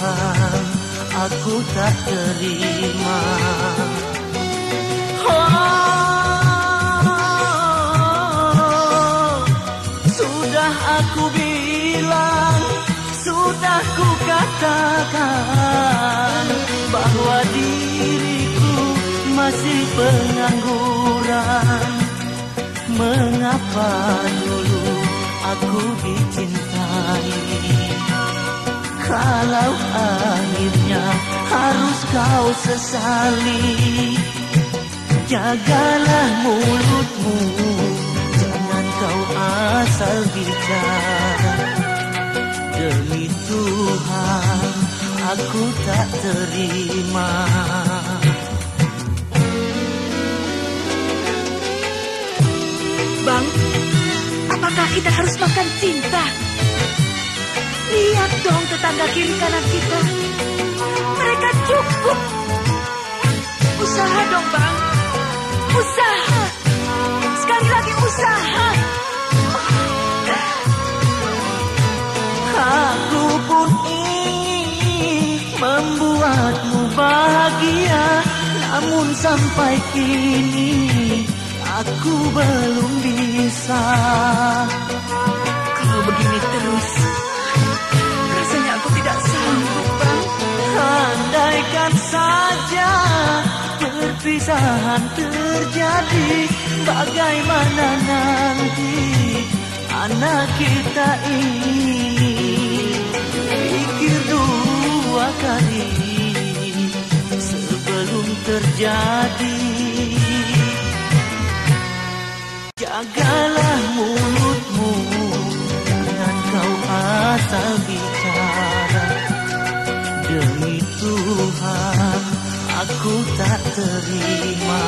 Tuhan Aku tak terima. Oh, Sudah aku bilang Sudah ku katakan Bahwa diriku masih pengangguran. Mengapa dulu aku dicintai Kalau akhirnya harus kau sesali Jagalah mulutmu. Jangan kau asal bicara. Demi Tuhan Aku tak terima. Bang, apakah kita harus makan cinta? Lihat dong tetangga kiri kanan kita. Mereka cukup. Usaha dong, Bang. Usaha. Sekali lagi usaha. Aku pun ingin membuatmu bahagia Namun sampai kini aku belum bisa Kalau begini terus, Andaikan saja perpisahan terjadi. Bagaimana nanti anak kita ini? Pikir dua kali sebelum terjadi. Jagalah mulutmu Jangan kau asal Aku tak terima.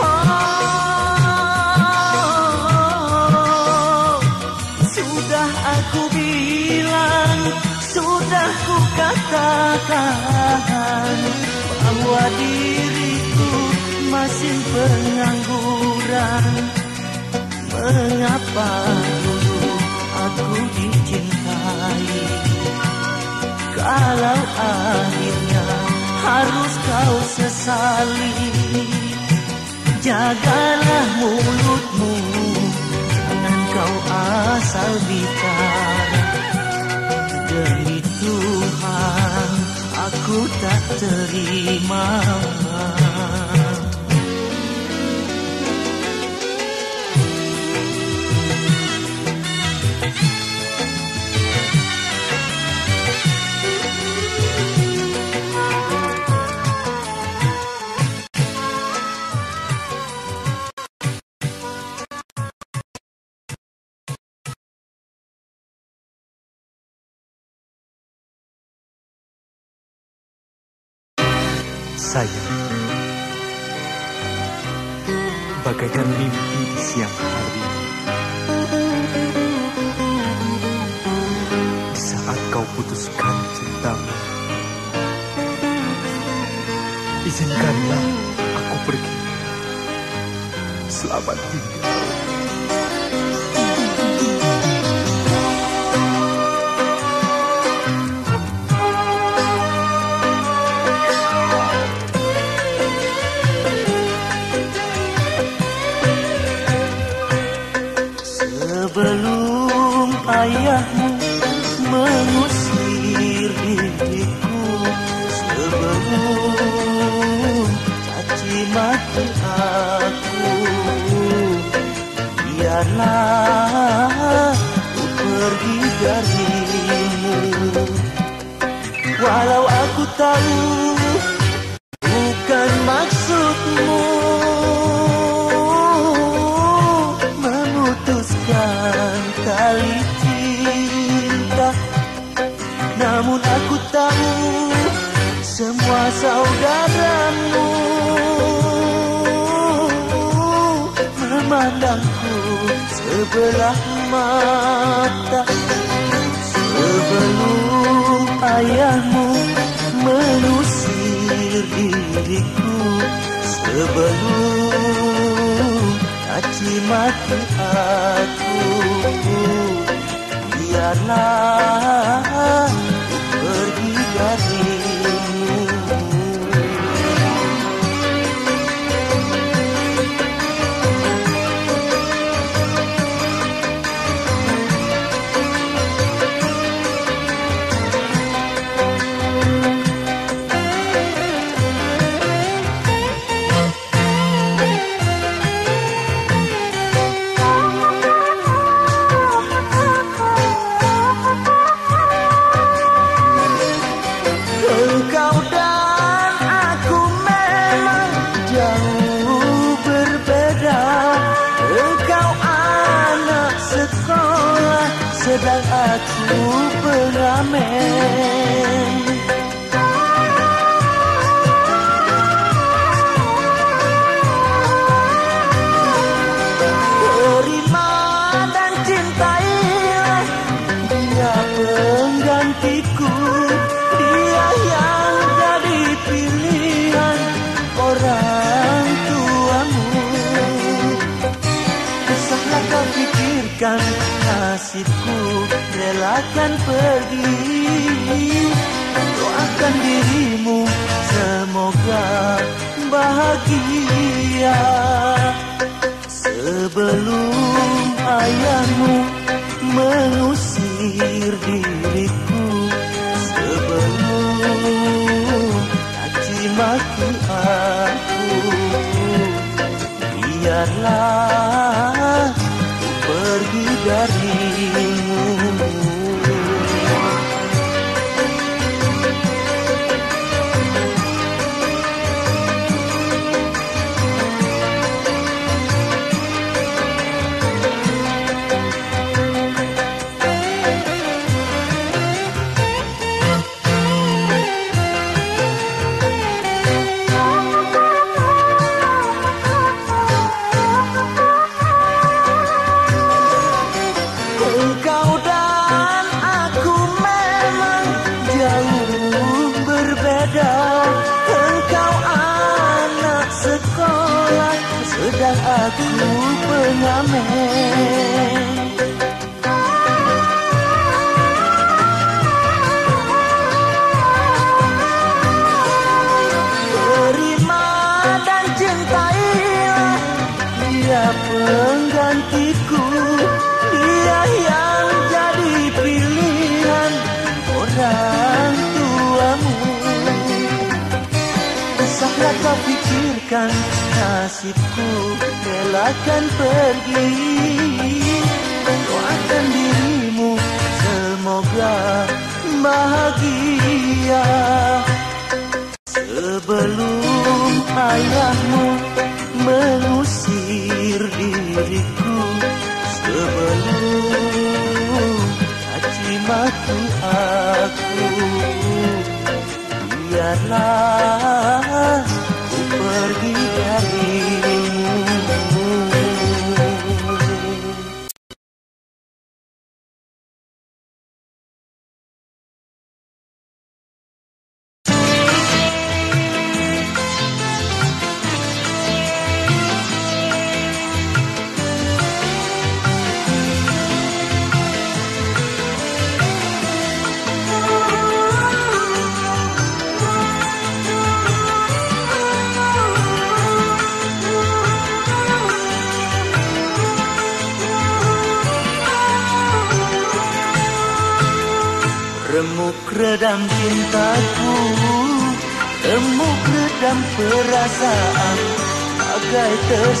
Oh, Sudah aku bilang Sudah ku katakan Bahwa diriku masih pengangguran. Mengapa dulu aku dicintai? Kalau harus kau sesali. Jagalah mulutmu Jangan kau asal bicara Demi Tuhan Aku tak terima Sayang, pandangku sebelah mata. Sebelum ayahmu melusir diriku. Sebelum kaki mati aku. Biarlah pergi darimu sayangmu mengusir diriku sebelum caci maki aku biarlah. home. sakitku relakan pergi. Doakan dirimu semoga bahagia. Sebelum ayah pergi dari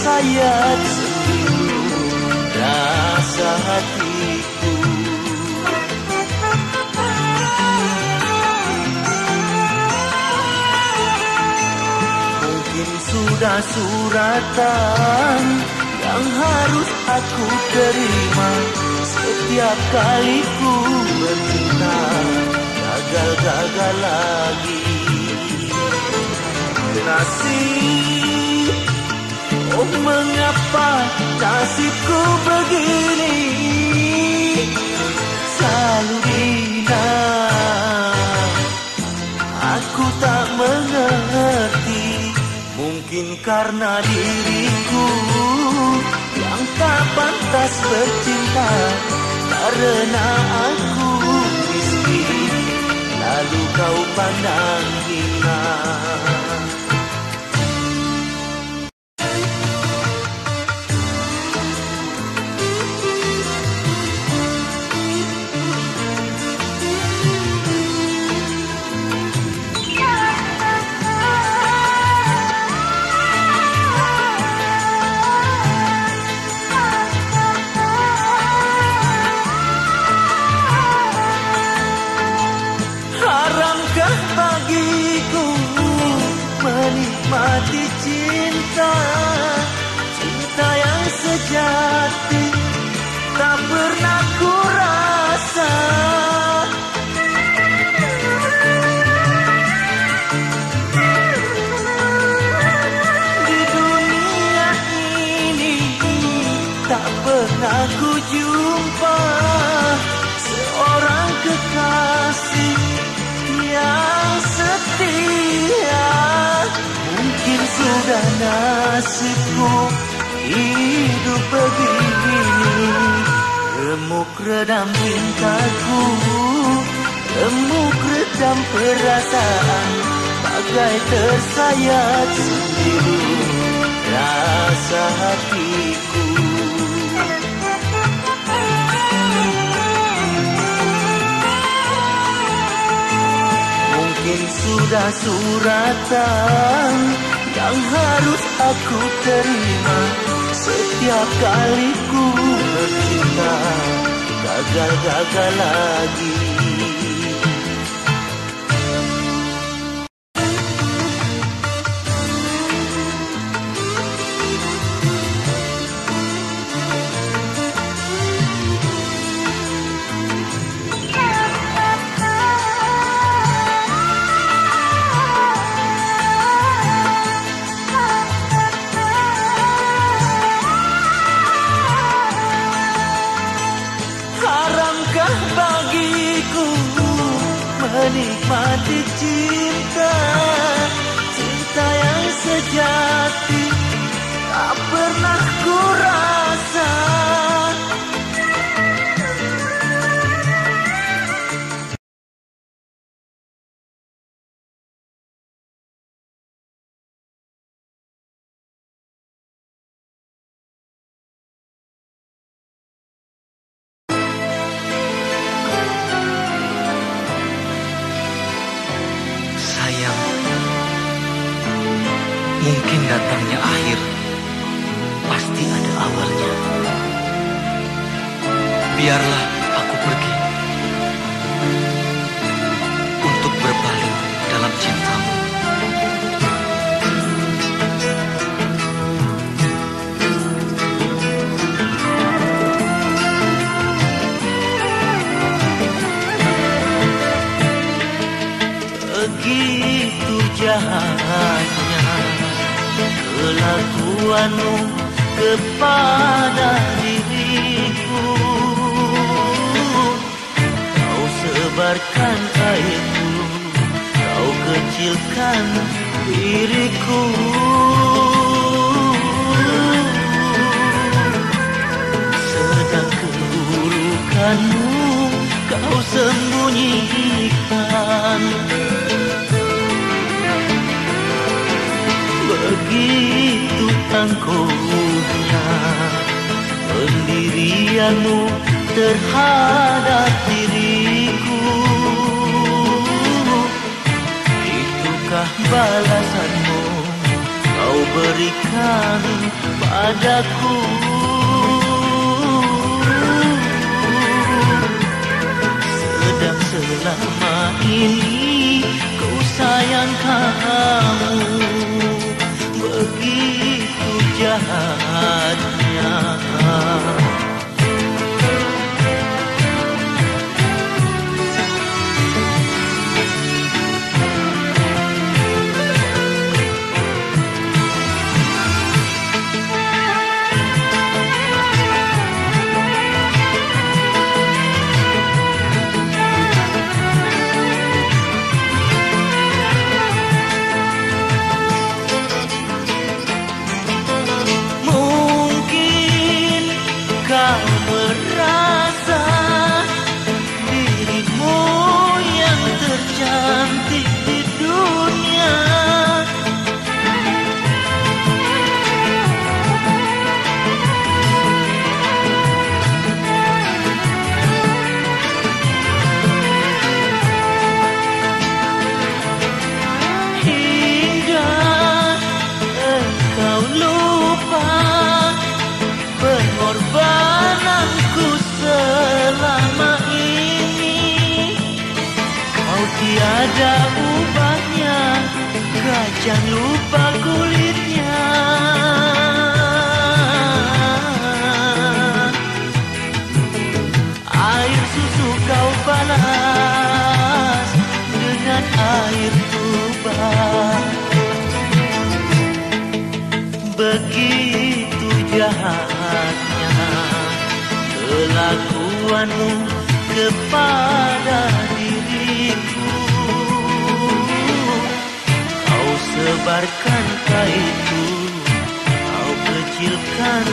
sayat seluruh rasa mungkin Sudah suratan yang harus aku terima. Setiap kali ku bercinta gagal-gagal lagi. Nasib oh mengapa nasibku begini? Selalu bina aku tak mengerti. Mungkin karena diriku yang tak pantas bercinta karena aku miskin lalu kau pandang hina begini. Remuk redam cintaku Remuk redam perasaan Bagai tersayat sendiri Rasa hatiku. Mungkin sudah suratan yang harus aku terima setiap kali ku bercinta gagal-gagal lagi. Kepada diriku. Kau sebarkan airku Kau kecilkan diriku perhatianmu terhadap diriku. Itukah balasanmu? Kau berikan padaku. Sedang selama ini kau sayang kamu. Begitu jahatnya. Air tuba Begitu jahatnya Kelakuanmu kepada diriku. Kau sebarkan kaitu Kau kecilkan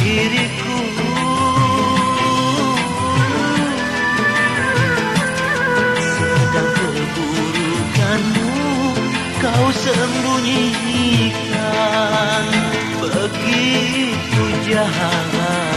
diriku Kau sembunyikan. Begitu jahatnya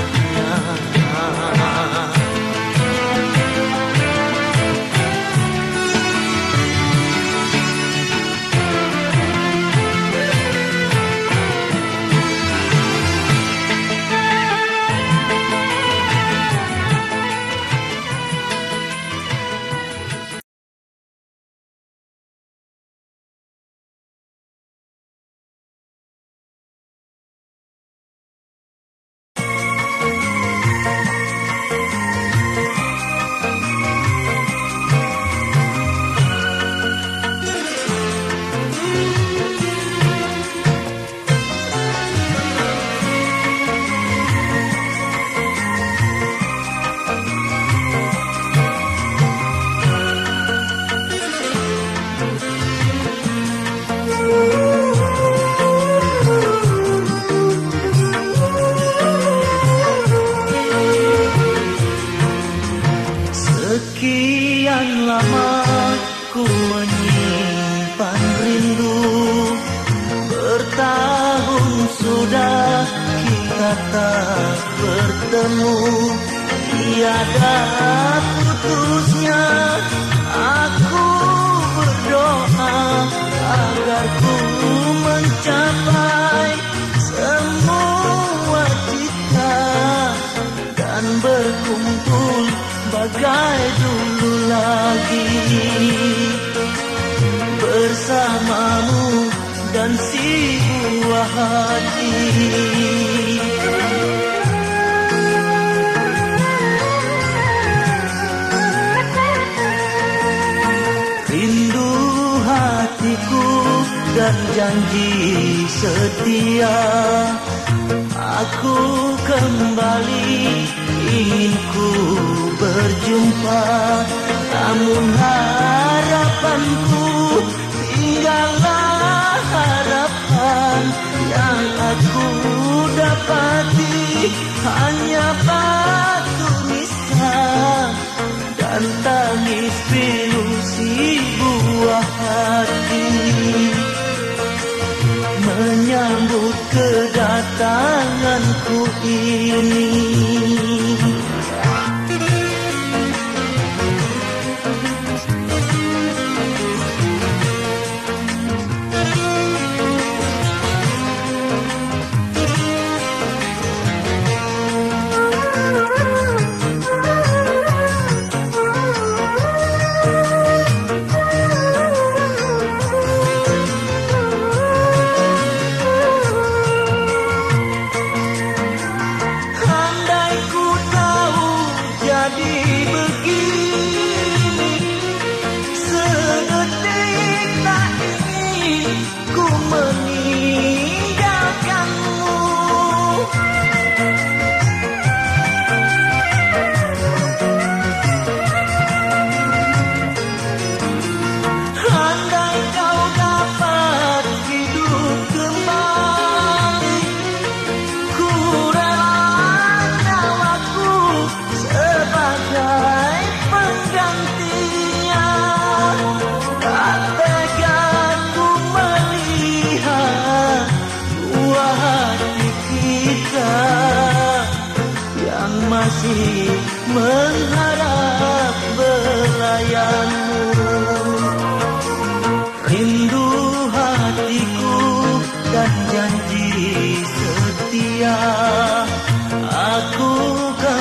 kita tak bertemu Tiada putusnya. Aku berdoa Agar ku mencapai semua cita Dan berkumpul bagai dulu lagi. Bersamamu dan si buah hati dan janji setia. Aku kembali ingin ku berjumpa. Namun harapanku tinggallah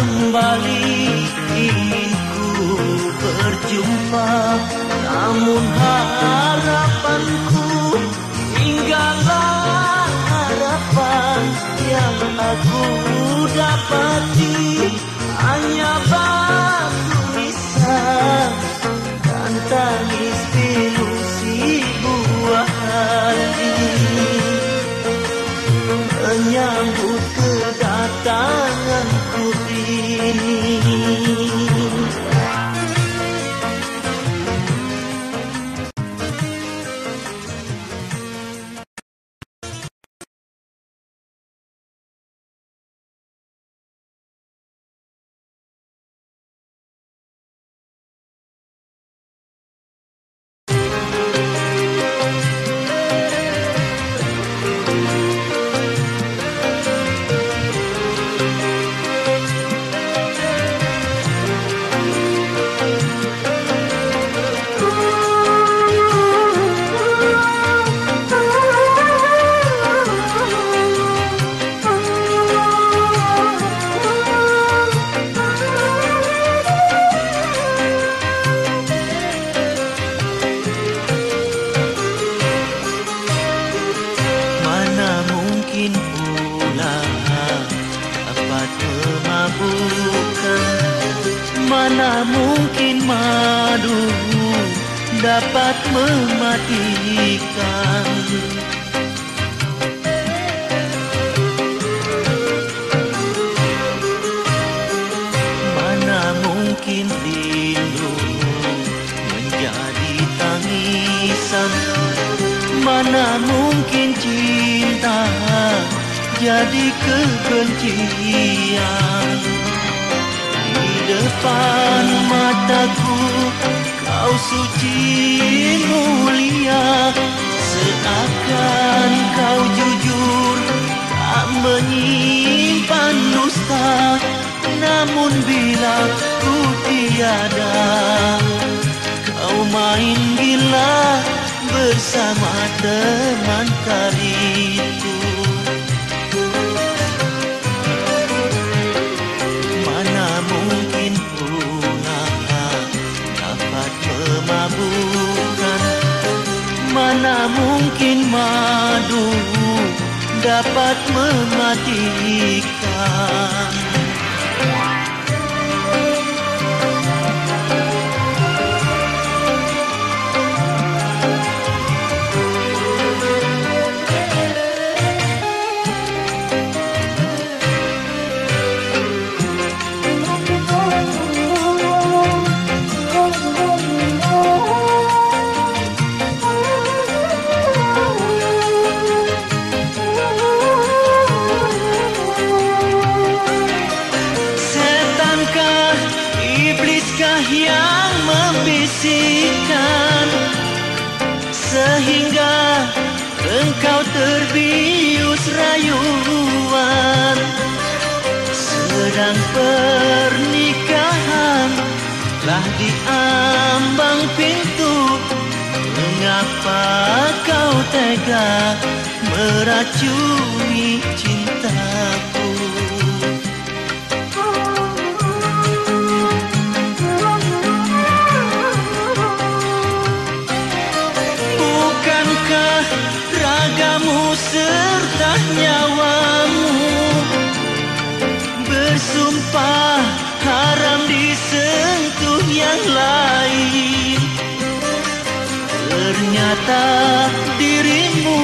kembali ingin ku berjumpa. Namun harapanku tinggallah harapan yang aku dapati. Hanya batu nisan dan tangis tangisan Mana mungkin cinta jadi kebencian. Di depan mataku kau suci mulia Seakan kau jujur tak menyimpan dusta. Namun bila ku tiada Kau main gila bersama teman kaliku Mana mungkin pula dapat memabukkan Mana mungkin madu dapat mematikan Ternyata dirimu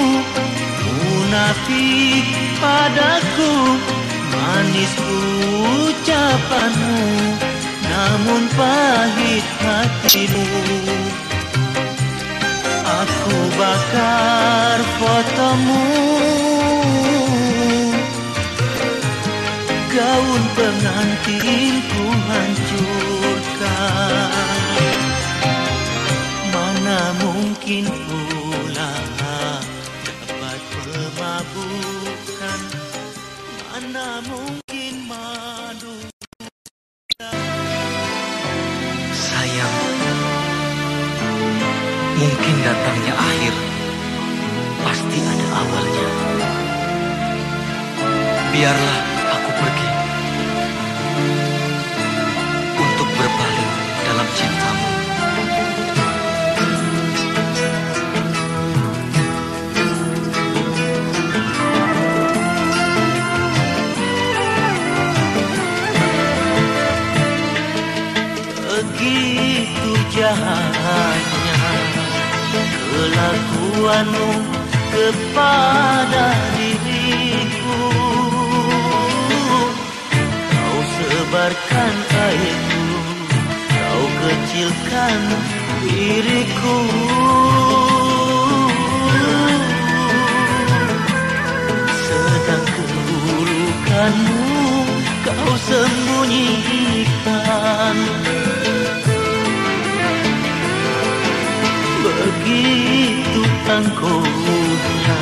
munafik padaku Manis ucapanmu namun pahit hatimu. Aku bakar fotomu. Gaun pengantinku hancurkan mungkin pula dapat memabukkan Mana mungkin madu? Sayang, mungkin datangnya akhir. Pasti ada awalnya. Biarlah diriku. Sedang keburukanmu Kau sembunyikan. Begitu tangguhnya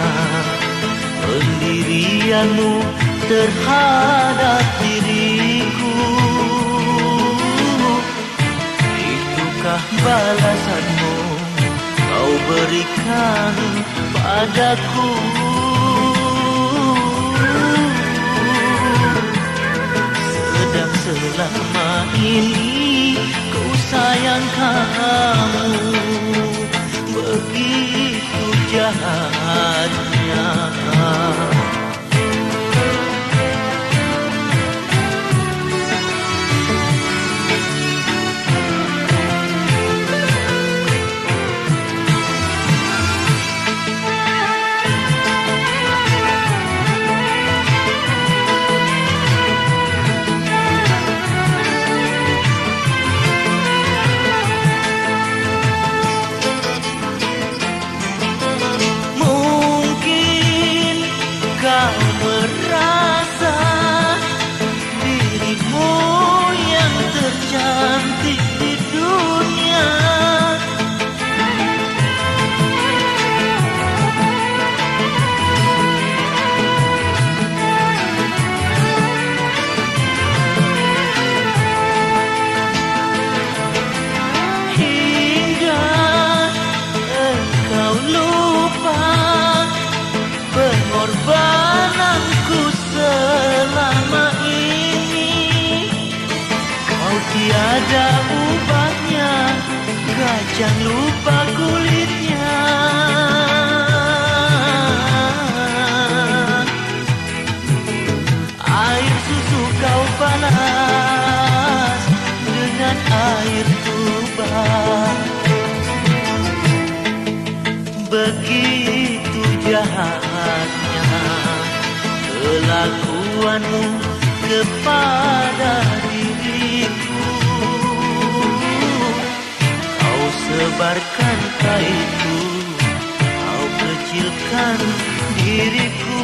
Pendirianmu terhadap diriku. Itukah balasanmu berikan padaku. Sedang selama ini Kau sayang kamu. Begitu jahatnya Kacang lupa kulitnya. Air susu kau balas Dengan air tuba Begitu jahatnya kelakuanmu kepada sebarkan kaitku. Kau kecilkan diriku